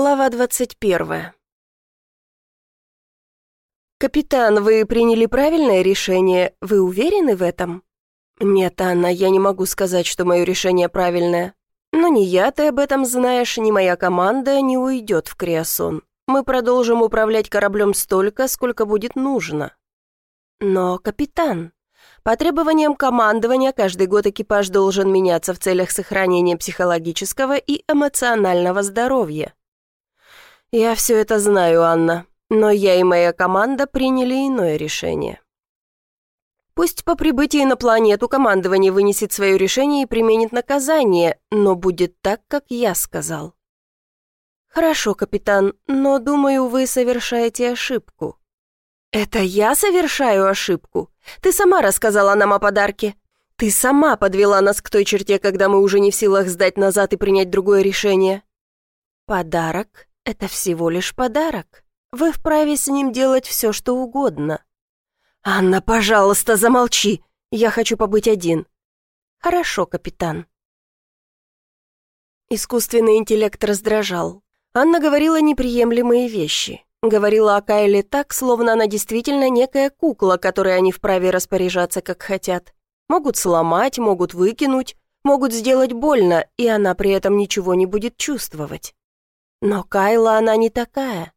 Глава 21. «Капитан, вы приняли правильное решение. Вы уверены в этом?» «Нет, Анна, я не могу сказать, что мое решение правильное. Но ни я, ты об этом знаешь, ни моя команда не уйдет в Криосон. Мы продолжим управлять кораблем столько, сколько будет нужно». «Но, капитан, по требованиям командования каждый год экипаж должен меняться в целях сохранения психологического и эмоционального здоровья. «Я все это знаю, Анна, но я и моя команда приняли иное решение». Пусть по прибытии на планету командование вынесет свое решение и применит наказание, но будет так, как я сказал. «Хорошо, капитан, но, думаю, вы совершаете ошибку». «Это я совершаю ошибку? Ты сама рассказала нам о подарке. Ты сама подвела нас к той черте, когда мы уже не в силах сдать назад и принять другое решение». «Подарок это всего лишь подарок. Вы вправе с ним делать все, что угодно. «Анна, пожалуйста, замолчи. Я хочу побыть один». «Хорошо, капитан». Искусственный интеллект раздражал. Анна говорила неприемлемые вещи. Говорила о Кайле так, словно она действительно некая кукла, которой они вправе распоряжаться, как хотят. Могут сломать, могут выкинуть, могут сделать больно, и она при этом ничего не будет чувствовать. Но Кайла она не такая.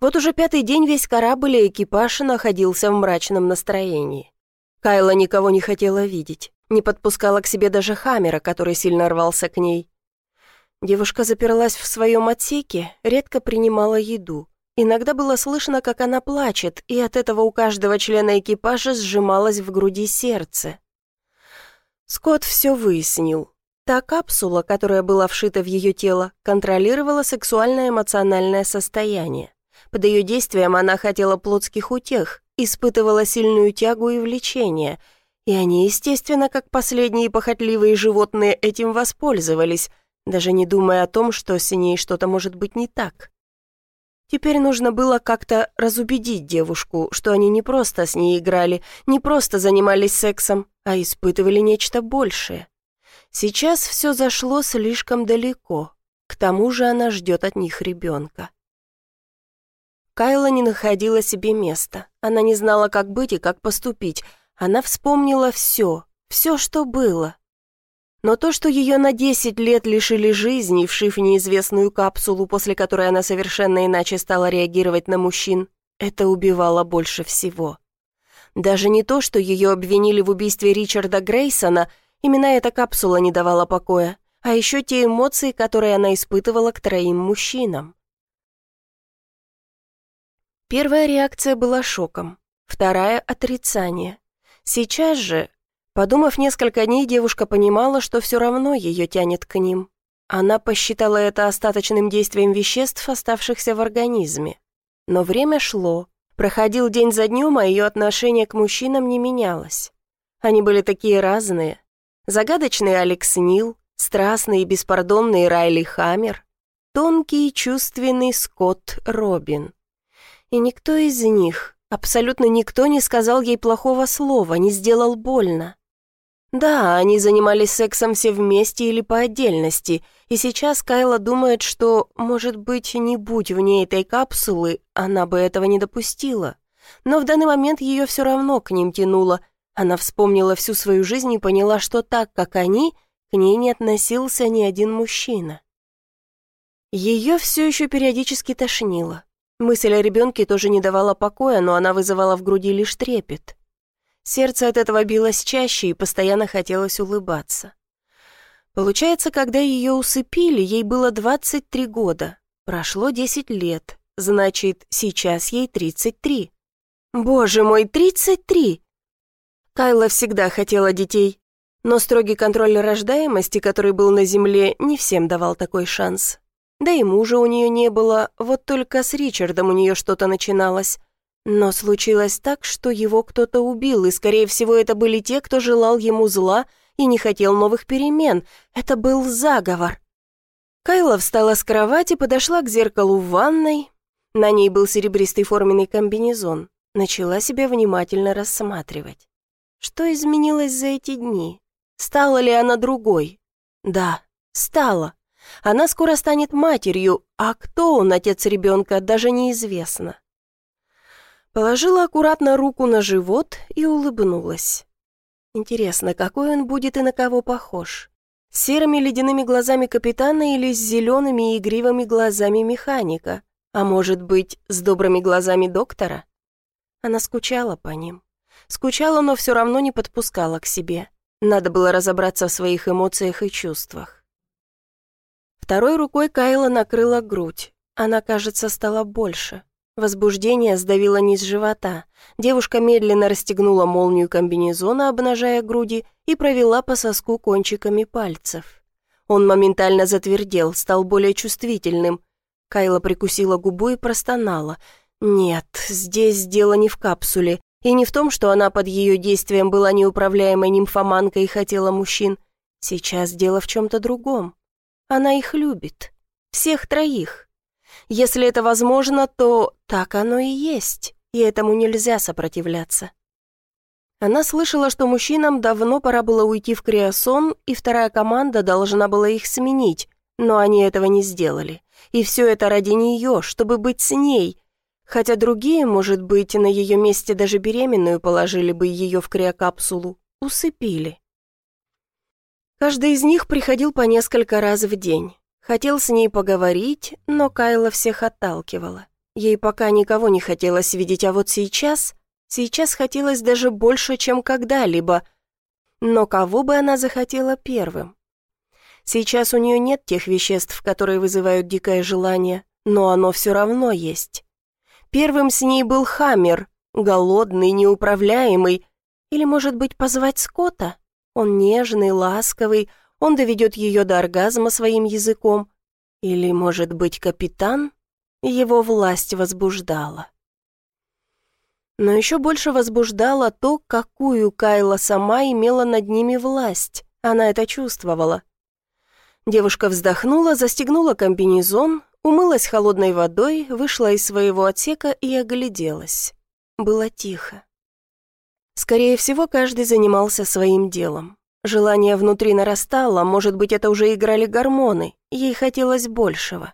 Вот уже пятый день весь корабль и экипаж находился в мрачном настроении. Кайла никого не хотела видеть, не подпускала к себе даже Хаммера, который сильно рвался к ней. Девушка заперлась в своем отсеке, редко принимала еду. Иногда было слышно, как она плачет, и от этого у каждого члена экипажа сжималось в груди сердце. Скотт все выяснил. Та капсула, которая была вшита в ее тело, контролировала сексуально-эмоциональное состояние. Под ее действием она хотела плотских утех, испытывала сильную тягу и влечение, и они, естественно, как последние похотливые животные, этим воспользовались, даже не думая о том, что с ней что-то может быть не так. Теперь нужно было как-то разубедить девушку, что они не просто с ней играли, не просто занимались сексом, а испытывали нечто большее. Сейчас все зашло слишком далеко. К тому же она ждет от них ребенка. Кайла не находила себе места. Она не знала, как быть и как поступить. Она вспомнила все, все, что было. Но то, что ее на 10 лет лишили жизни, вшив неизвестную капсулу, после которой она совершенно иначе стала реагировать на мужчин, это убивало больше всего. Даже не то, что ее обвинили в убийстве Ричарда Грейсона – Именно эта капсула не давала покоя, а еще те эмоции, которые она испытывала к троим мужчинам. Первая реакция была шоком, вторая — отрицание. Сейчас же, подумав несколько дней, девушка понимала, что все равно ее тянет к ним. Она посчитала это остаточным действием веществ, оставшихся в организме. Но время шло, проходил день за днем, а ее отношение к мужчинам не менялось. Они были такие разные, Загадочный Алекс Нил, страстный и беспардонный Райли Хаммер, тонкий и чувственный Скотт Робин. И никто из них, абсолютно никто не сказал ей плохого слова, не сделал больно. Да, они занимались сексом все вместе или по отдельности, и сейчас Кайла думает, что, может быть, не будь в ней этой капсулы, она бы этого не допустила. Но в данный момент ее все равно к ним тянуло, она вспомнила всю свою жизнь и поняла, что так, как они, к ней не относился ни один мужчина. Ее все еще периодически тошнило. Мысль о ребенке тоже не давала покоя, но она вызывала в груди лишь трепет. Сердце от этого билось чаще и постоянно хотелось улыбаться. Получается, когда ее усыпили, ей было 23 года. Прошло 10 лет. Значит, сейчас ей 33. Боже мой, 33! Кайла всегда хотела детей, но строгий контроль рождаемости, который был на Земле, не всем давал такой шанс. Да и мужа у нее не было, вот только с Ричардом у нее что-то начиналось. Но случилось так, что его кто-то убил, и, скорее всего, это были те, кто желал ему зла и не хотел новых перемен. Это был заговор. Кайла встала с кровати, подошла к зеркалу в ванной. На ней был серебристый форменный комбинезон. Начала себя внимательно рассматривать. Что изменилось за эти дни? Стала ли она другой? Да, стала. Она скоро станет матерью, а кто он, отец ребенка, даже неизвестно. Положила аккуратно руку на живот и улыбнулась. Интересно, какой он будет и на кого похож? С серыми ледяными глазами капитана или с зелеными и игривыми глазами механика? А может быть, с добрыми глазами доктора? Она скучала по ним. Скучала, но все равно не подпускала к себе. Надо было разобраться в своих эмоциях и чувствах. Второй рукой Кайла накрыла грудь. Она, кажется, стала больше. Возбуждение сдавило низ живота. Девушка медленно расстегнула молнию комбинезона, обнажая груди, и провела по соску кончиками пальцев. Он моментально затвердел, стал более чувствительным. Кайла прикусила губу и простонала. «Нет, здесь дело не в капсуле, и не в том, что она под ее действием была неуправляемой нимфоманкой и хотела мужчин. Сейчас дело в чем-то другом. Она их любит. Всех троих. Если это возможно, то так оно и есть, и этому нельзя сопротивляться. Она слышала, что мужчинам давно пора было уйти в криосон, и вторая команда должна была их сменить, но они этого не сделали. И все это ради нее, чтобы быть с ней. Хотя другие, может быть, на ее месте даже беременную положили бы ее в криокапсулу, усыпили. Каждый из них приходил по несколько раз в день. Хотел с ней поговорить, но Кайла всех отталкивала. Ей пока никого не хотелось видеть, а вот сейчас... Сейчас хотелось даже больше, чем когда-либо. Но кого бы она захотела первым? Сейчас у нее нет тех веществ, которые вызывают дикое желание, но оно все равно есть. Первым с ней был Хаммер, голодный, неуправляемый. Или, может быть, позвать Скотта? Он нежный, ласковый, он доведет ее до оргазма своим языком. Или, может быть, капитан? Его власть возбуждала. Но еще больше возбуждало то, какую Кайла сама имела над ними власть. Она это чувствовала. Девушка вздохнула, застегнула комбинезон, умылась холодной водой, вышла из своего отсека и огляделась. Было тихо. Скорее всего, каждый занимался своим делом. Желание внутри нарастало, может быть, это уже играли гормоны, ей хотелось большего.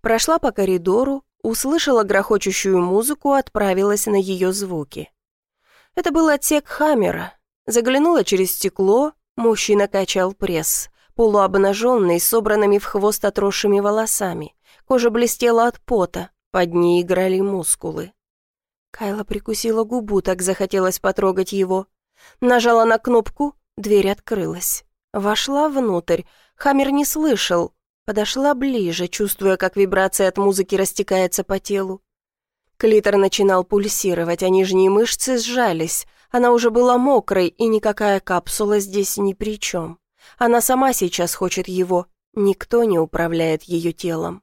Прошла по коридору, услышала грохочущую музыку, отправилась на ее звуки. Это был отсек Хаммера. Заглянула через стекло, мужчина качал пресс, полуобнаженный, собранными в хвост отросшими волосами. Кожа блестела от пота, под ней играли мускулы. Кайла прикусила губу, так захотелось потрогать его. Нажала на кнопку, Дверь открылась. Вошла внутрь. Хаммер не слышал. Подошла ближе, чувствуя, как вибрация от музыки растекается по телу. Клитор начинал пульсировать, а нижние мышцы сжались. Она уже была мокрой, и никакая капсула здесь ни при чем. Она сама сейчас хочет его. Никто не управляет ее телом.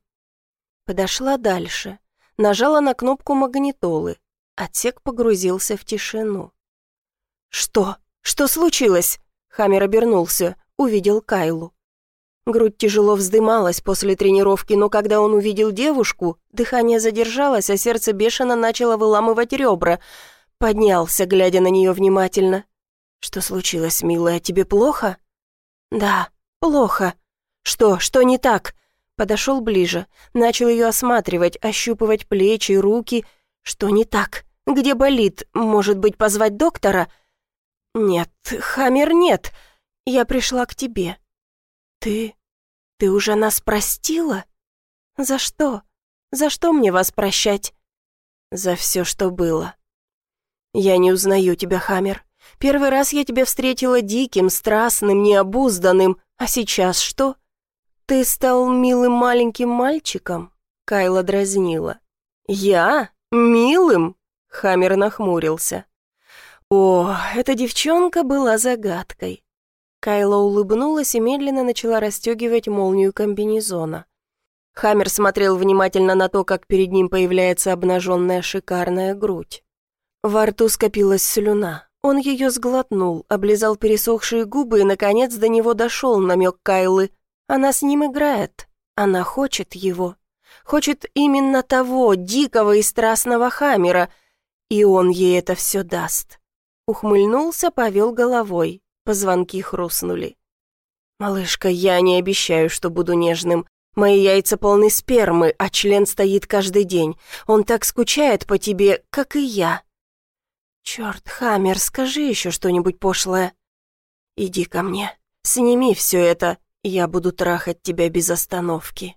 Подошла дальше. Нажала на кнопку магнитолы. Отсек погрузился в тишину. «Что? Что случилось?» Хаммер обернулся, увидел Кайлу. Грудь тяжело вздымалась после тренировки, но когда он увидел девушку, дыхание задержалось, а сердце бешено начало выламывать ребра. Поднялся, глядя на нее внимательно. «Что случилось, милая, тебе плохо?» «Да, плохо». «Что, что не так?» Подошел ближе, начал ее осматривать, ощупывать плечи, руки. «Что не так? Где болит? Может быть, позвать доктора?» «Нет, Хаммер, нет. Я пришла к тебе. Ты... ты уже нас простила? За что? За что мне вас прощать?» «За все, что было. Я не узнаю тебя, Хаммер. Первый раз я тебя встретила диким, страстным, необузданным. А сейчас что? Ты стал милым маленьким мальчиком?» Кайла дразнила. «Я? Милым?» Хаммер нахмурился. О, эта девчонка была загадкой. Кайла улыбнулась и медленно начала расстегивать молнию комбинезона. Хаммер смотрел внимательно на то, как перед ним появляется обнаженная шикарная грудь. Во рту скопилась слюна. Он ее сглотнул, облизал пересохшие губы и, наконец, до него дошел намек Кайлы. Она с ним играет. Она хочет его. Хочет именно того, дикого и страстного Хаммера. И он ей это все даст. Ухмыльнулся, повел головой. Позвонки хрустнули. «Малышка, я не обещаю, что буду нежным. Мои яйца полны спермы, а член стоит каждый день. Он так скучает по тебе, как и я». «Черт, Хаммер, скажи еще что-нибудь пошлое». «Иди ко мне, сними все это, я буду трахать тебя без остановки».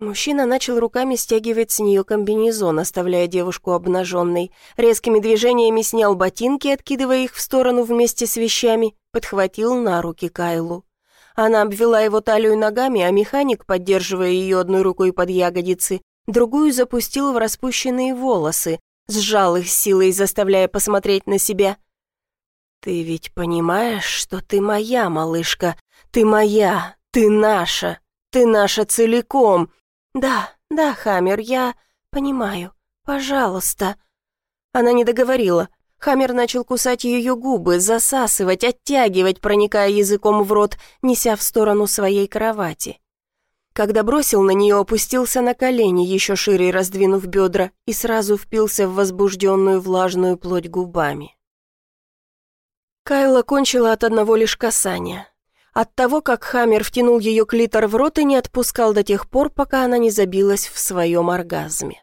Мужчина начал руками стягивать с нее комбинезон, оставляя девушку обнаженной. Резкими движениями снял ботинки, откидывая их в сторону вместе с вещами, подхватил на руки Кайлу. Она обвела его талию ногами, а механик, поддерживая ее одной рукой под ягодицы, другую запустил в распущенные волосы, сжал их силой, заставляя посмотреть на себя. «Ты ведь понимаешь, что ты моя, малышка? Ты моя, ты наша, ты наша целиком!» «Да, да, Хаммер, я понимаю. Пожалуйста». Она не договорила. Хаммер начал кусать ее губы, засасывать, оттягивать, проникая языком в рот, неся в сторону своей кровати. Когда бросил на нее, опустился на колени, еще шире раздвинув бедра, и сразу впился в возбужденную влажную плоть губами. Кайла кончила от одного лишь касания. От того, как Хаммер втянул ее клитор в рот и не отпускал до тех пор, пока она не забилась в своем оргазме.